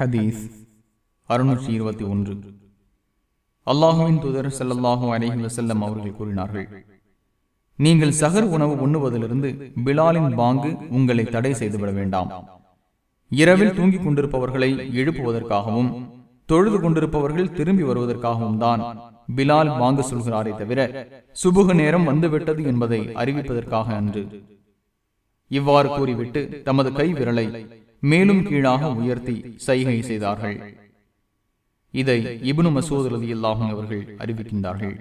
ஹதீஸ். அறுநூற்றி இருபத்தி ஒன்று. அல்லாஹுவின் தூதர் ஸல்லல்லாஹு அலைஹி வஸல்லம் அவர்கள் கூறினார்கள் நீங்கள் சகர் உணவு உண்ணுவதிலிருந்து பிலாலின் பாங்கு உங்களை தடை செய்துவிட வேண்டாம். இரவில் தூங்கிக் கொண்டிருப்பவர்களை எழுப்புவதற்காகவும் தொழுது கொண்டிருப்பவர்கள் திரும்பி வருவதற்காகவும் தான் பிலால் பாங்கு சொல்கிறாரே தவிர சுபுக நேரம் வந்துவிட்டது என்பதை அறிவிப்பதற்காக அன்று. இவ்வாறு கூறிவிட்டு தமது கை விரலை மேலும் கீழாக உயர்த்தி சைகை செய்தார்கள். இதை இப்னு மசூத் ரலியல்லாஹு அவர்கள் அறிவிக்கின்றார்கள்.